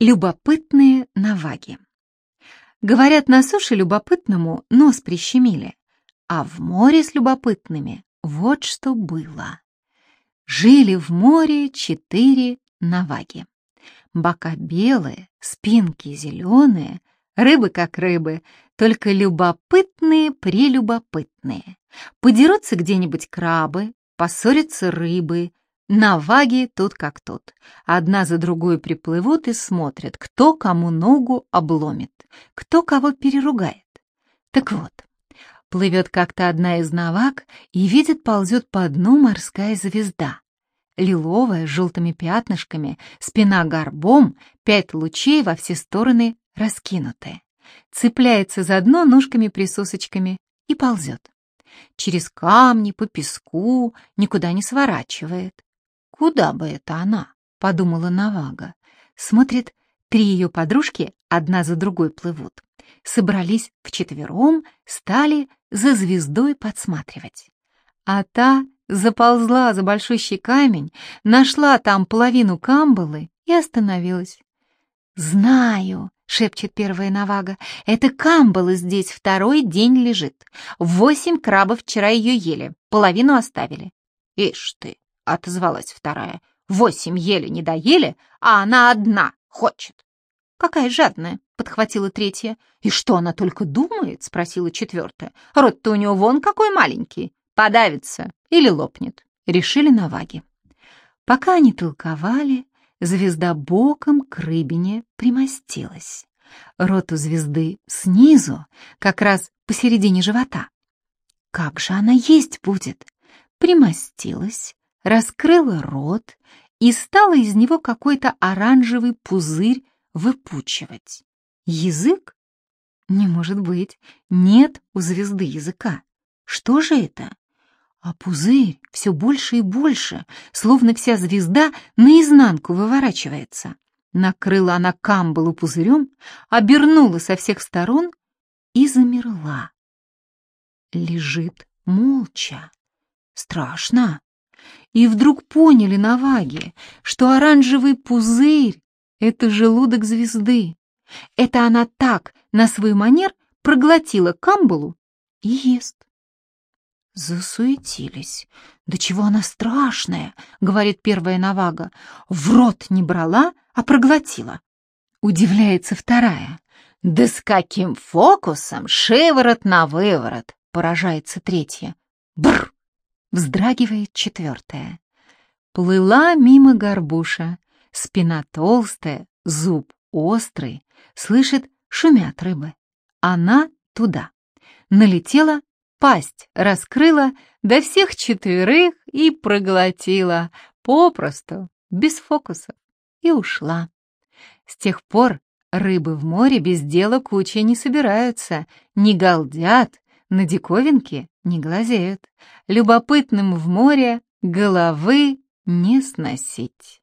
Любопытные наваги. Говорят, на суше любопытному нос прищемили, а в море с любопытными вот что было. Жили в море четыре наваги. Бока белые, спинки зеленые, рыбы как рыбы, только любопытные-прелюбопытные. Подерутся где-нибудь крабы, поссорятся рыбы, Наваги тут как тут. Одна за другой приплывут и смотрят, кто кому ногу обломит, кто кого переругает. Так вот, плывет как-то одна из наваг и видит, ползет по дну морская звезда. Лиловая, с желтыми пятнышками, спина горбом, пять лучей во все стороны раскинутые. Цепляется за дно ножками-присосочками и ползет. Через камни, по песку, никуда не сворачивает. «Куда бы это она?» — подумала Навага. Смотрит, три ее подружки одна за другой плывут. Собрались вчетвером, стали за звездой подсматривать. А та заползла за большущий камень, нашла там половину камбалы и остановилась. «Знаю», — шепчет первая Навага, — «это камбала здесь второй день лежит. Восемь крабов вчера ее ели, половину оставили». «Ишь ты!» — отозвалась вторая. «Восемь ели не доели, а она одна хочет». «Какая жадная!» — подхватила третья. «И что она только думает?» — спросила четвертая. «Рот-то у него вон какой маленький. Подавится или лопнет». Решили на ваге. Пока они толковали, звезда боком к рыбине примостилась. Рот у звезды снизу, как раз посередине живота. Как же она есть будет? Примостилась, раскрыла рот и стала из него какой-то оранжевый пузырь выпучивать. Язык? Не может быть. Нет у звезды языка. Что же это? А пузырь все больше и больше, словно вся звезда наизнанку выворачивается. Накрыла она камбалу пузырем, обернула со всех сторон и замерла. Лежит молча. Страшно и вдруг поняли на ваге, что оранжевый пузырь — это желудок звезды. Это она так, на свой манер, проглотила камбалу и ест. Засуетились. «Да чего она страшная!» — говорит первая навага. «В рот не брала, а проглотила». Удивляется вторая. «Да с каким фокусом! Шиворот на выворот!» — поражается третья. «Бррр!» Вздрагивает четвертая. Плыла мимо горбуша, спина толстая, зуб острый, слышит, шумят рыбы. Она туда. Налетела, пасть раскрыла, до всех четверых и проглотила, попросту, без фокусов, и ушла. С тех пор рыбы в море без дела кучей не собираются, не галдят, на диковинки не глазеют, любопытным в море головы не сносить.